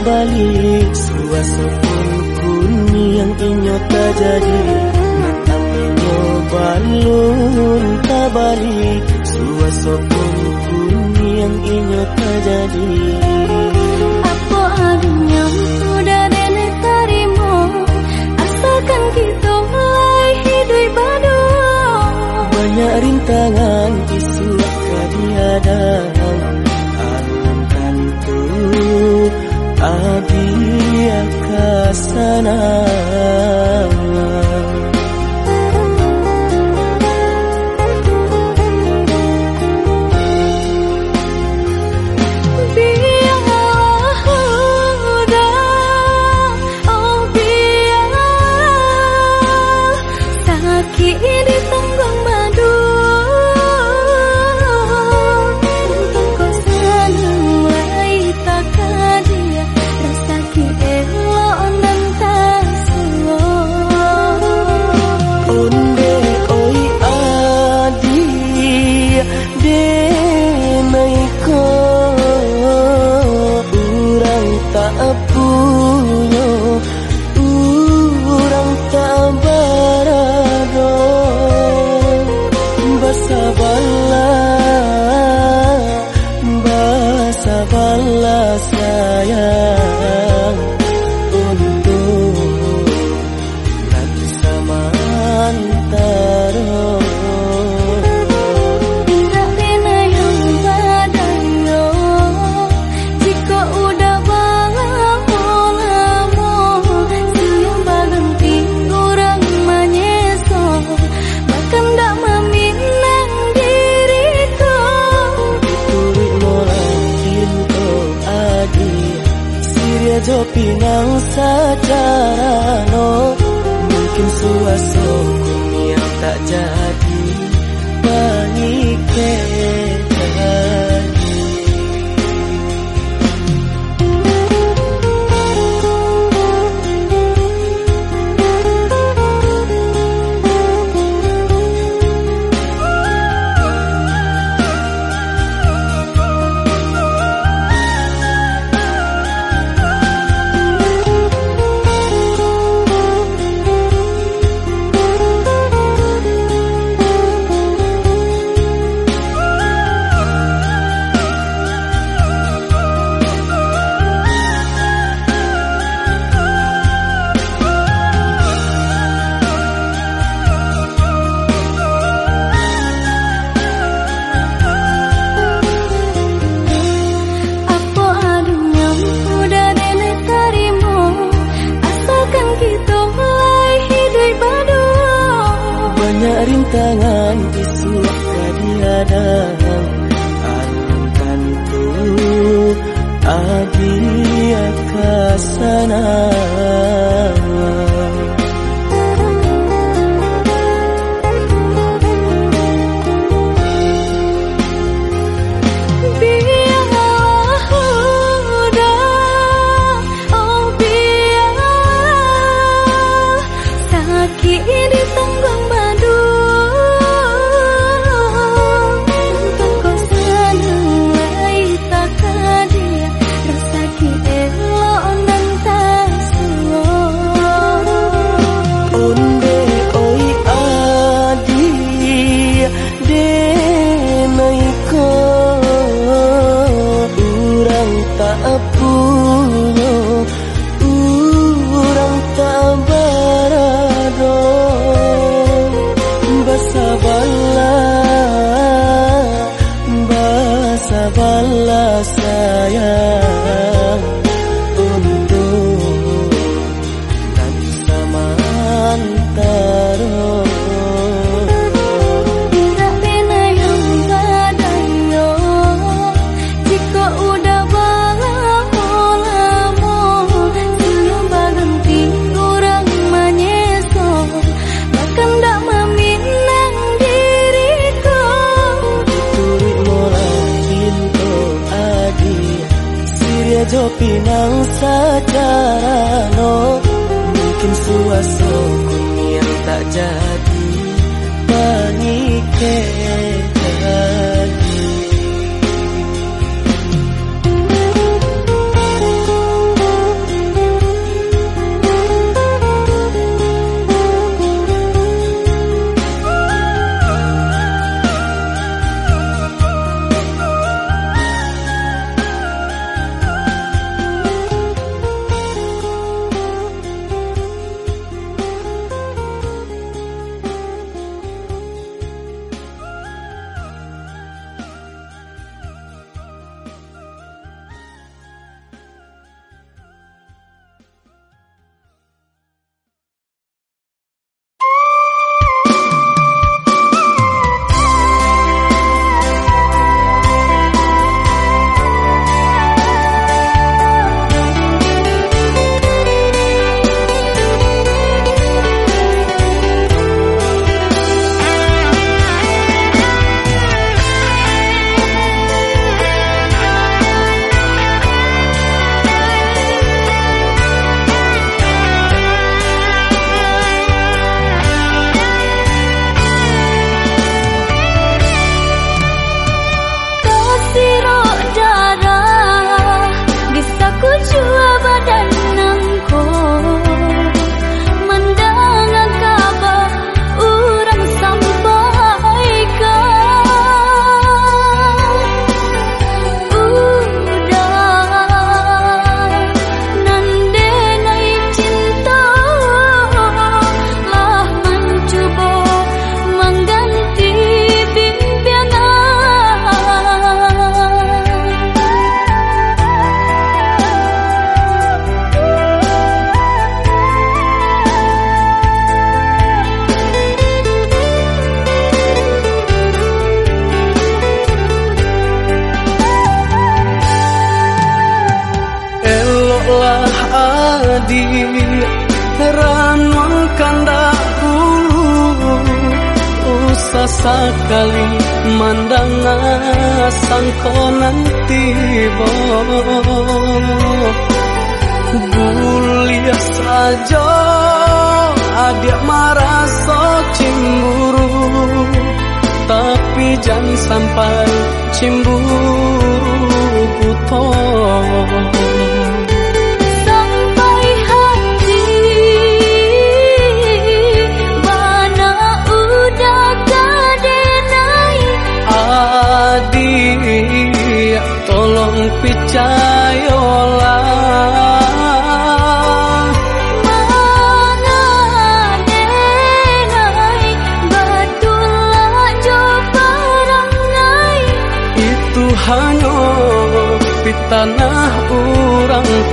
tabalik suasa pun kuni yang inyo tak jadi. Nan ame balun tabalik suasa pun kuni yang inyo tak jadi. Apa adanya udah nenek tarimo asalkan kita mulai hidup baru banyak rintangan isu kadiadang adia kasana 你的风光。Mandang sangko nanti Guliah saja adik marah so cemburu. Tapi jangan sampai cemburu butuh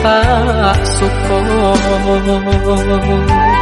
orang tak suka Adik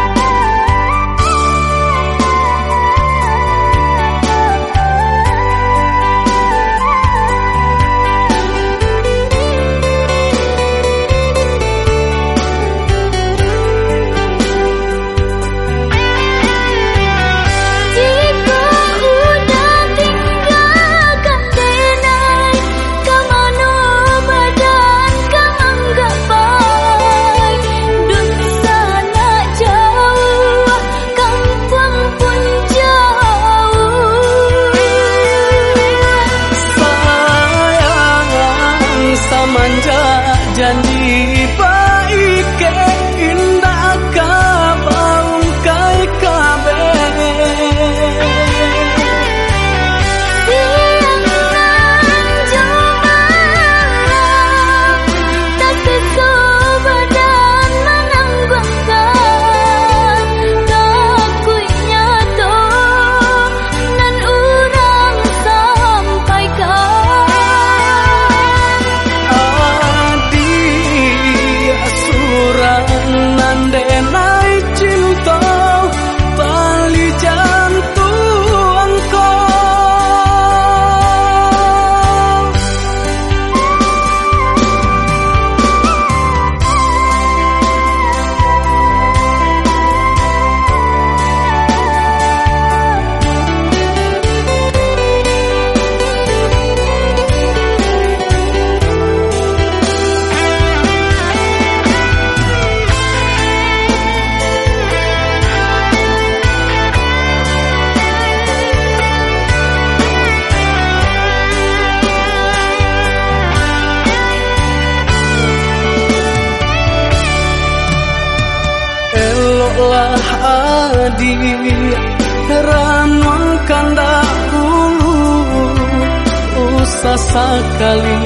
sekali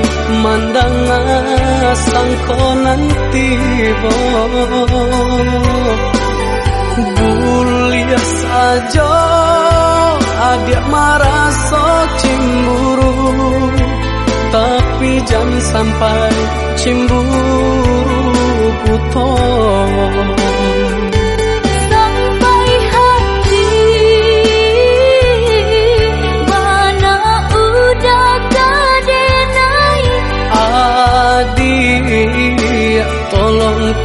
mandang sangko nanti Bulia saja adik marah so cemburu Tapi jangan sampai cemburu butuh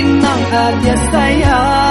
inang hati saya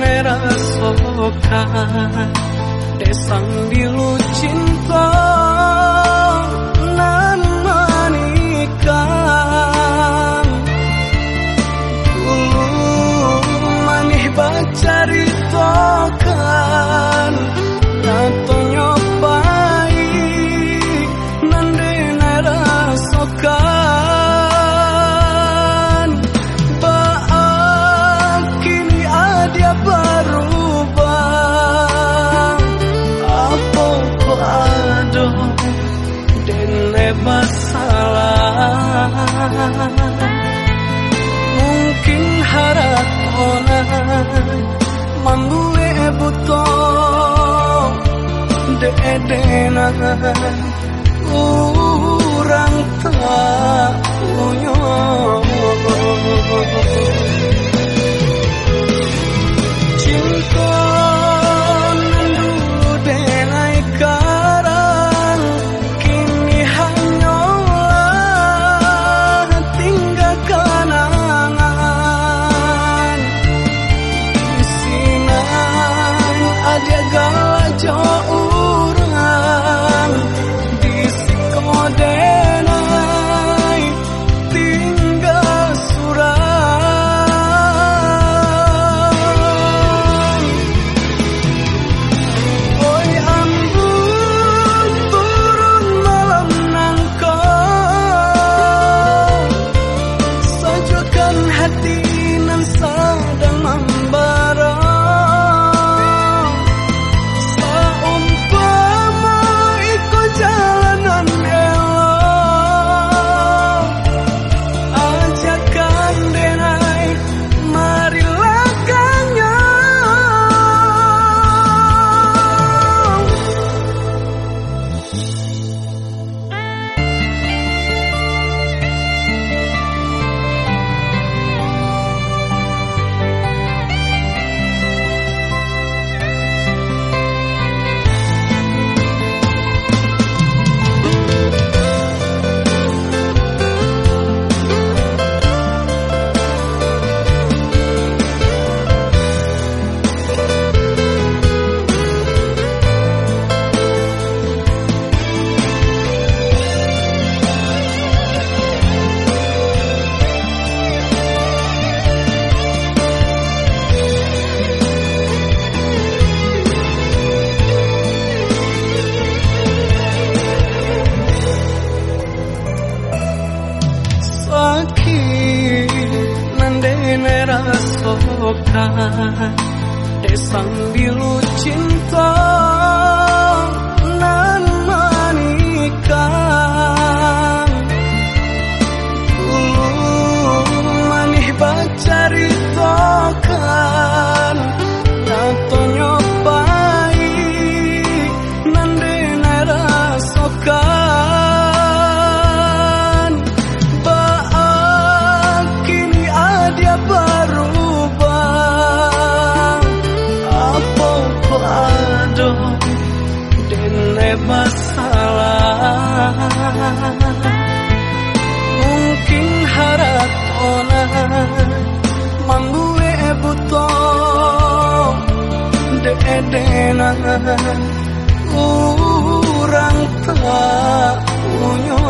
nera soka desang dilu cinta nan manikan dulu manih baca ritokan Edenahan Oh Dedena Urang tak punya